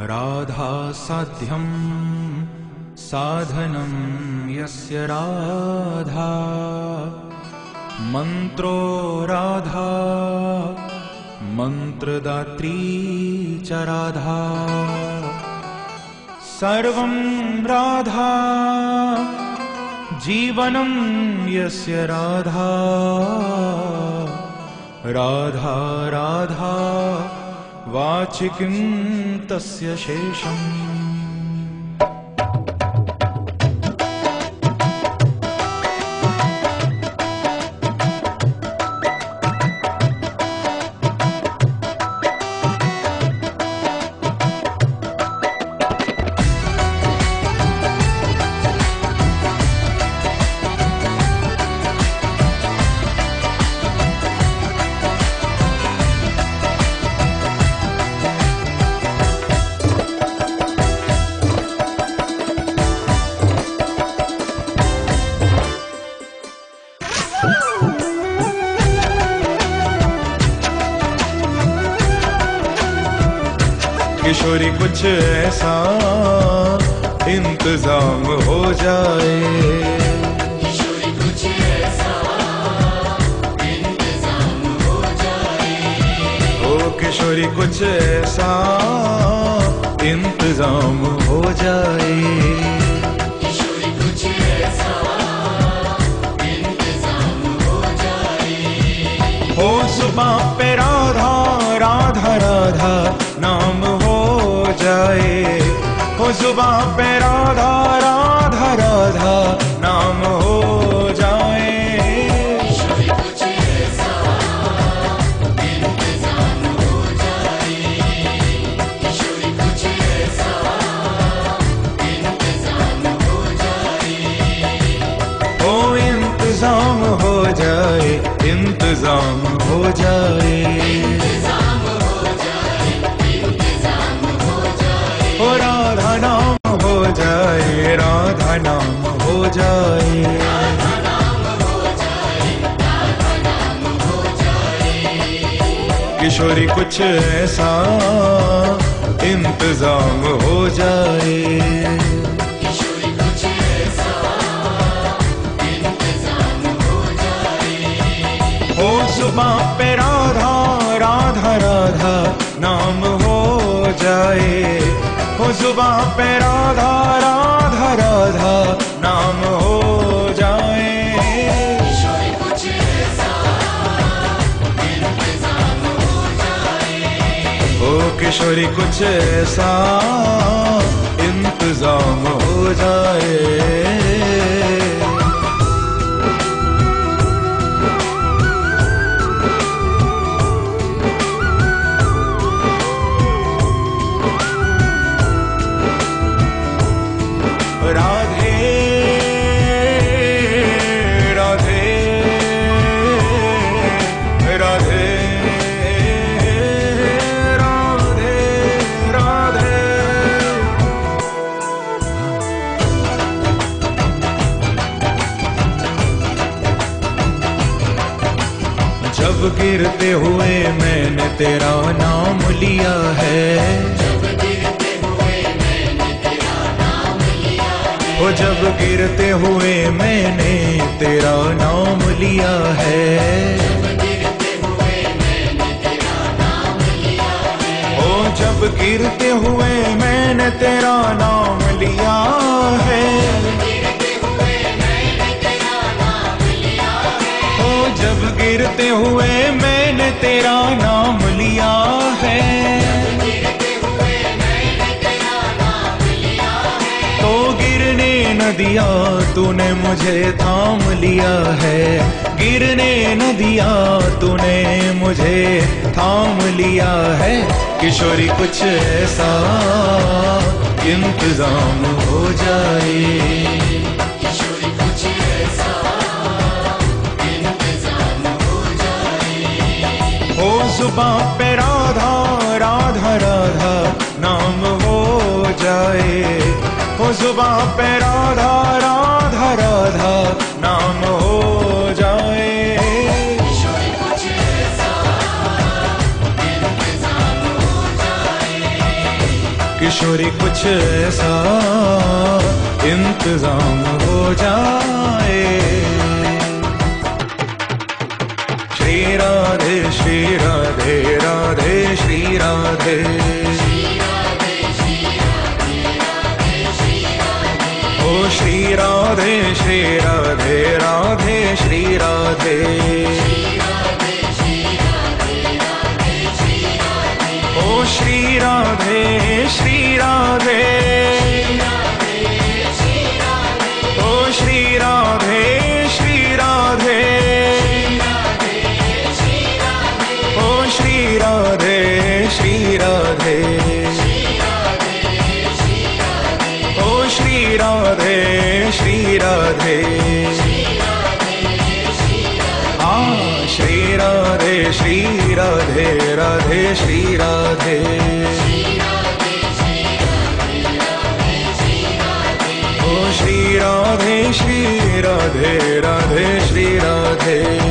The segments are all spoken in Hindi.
राधासाध्यं साधनं यस्य राधा। मन्त्रो राधा। मन्त्रदात्री च राधा। सर्वं राधा। जीवनं यस्य राधा। राधा राधा वाचिकिं तस्य शेषम् किशोरी कुछ ऐसा इंतज़ाम हो जाए। किशोरी कुछ ऐसा इंतज़ाम हो जाए। ओ किशोरी कुछ ऐसा इंतज़ाम हो जाए। राधा नाम जाए। किशोरी कुछ ऐसा इंतज़ाम हो जाए। हो सुबह पे किशोरी कुछ ऐसा इंतज़ाम हो जाए। वो जब गिरते हुए मैंने तेरा नाम लिया है। है ओ जब गिरते हुए मैंने तेरा नाम लिया है। गिरते हुए मैंने तेरा नाम लिया है ओ जब गिरते हुए मैंने तेरा नाम दिया, तूने मुझे थाम लिया है। गिरने न दिया, तूने मुझे थाम लिया है। किशोरी, कुछ ऐसा इंतज़ाम हो जाए। किशोरी, कुछ ऐसा इंतज़ाम हो जाए। हो सुबह पे किशोरी, कुछ ऐसा इंतज़ाम हो जाए। श्री राधे श्री राधे राधे, श्री राधे। ओ श्री राधे श्री राधे राधे, श्री राधे। श्री राधे ओ श्री राधे श्री राधे ओ श्री राधे श्री राधे ओ श्री राधे श्री राधे आ श्री राधे श्री राधे राधे श्री राधे राधे श्री राधे राधे श्री राधे।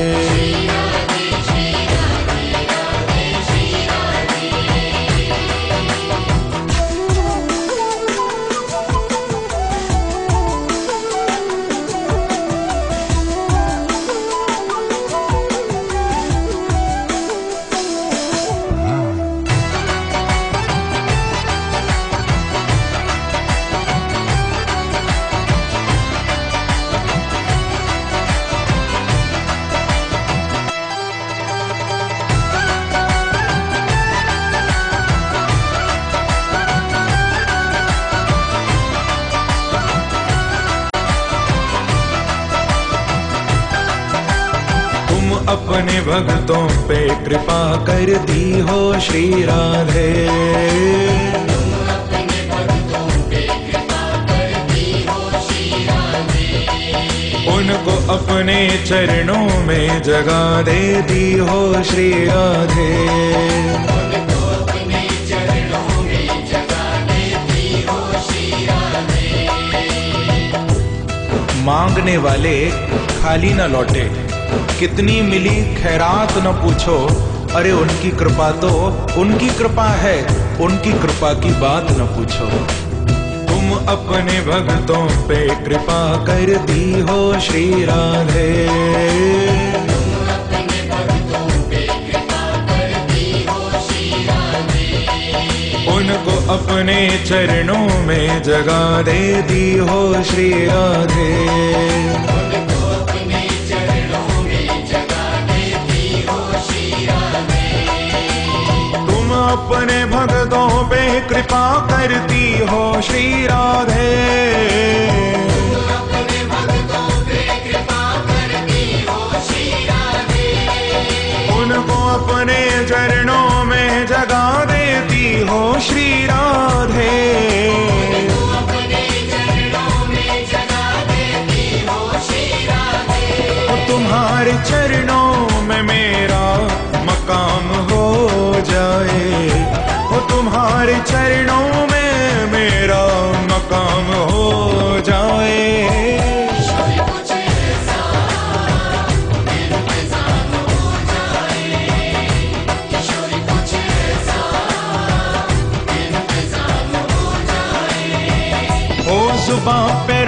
अपने भक्तों पे कृपा कर दी हो श्री राधे। उनको अपने चरणों में जगा दे दी हो श्री राधे। मांगने वाले खाली न लौटे। कितनी मिली खैरात न पूछो। अरे उनकी कृपा तो उनकी कृपा है, उनकी कृपा की बात न पूछो। तुम अपने भक्तों पे कृपा कर दी हो, श्री राधे। उनको अपने चरणों में जगा दे दी हो, श्री राधे। चरणों में जगा देती हो श्री राधे। तुम्हारे चरणों में मेरा मकाम हो जाए। वो तुम्हारे चरणों हो जुबा पे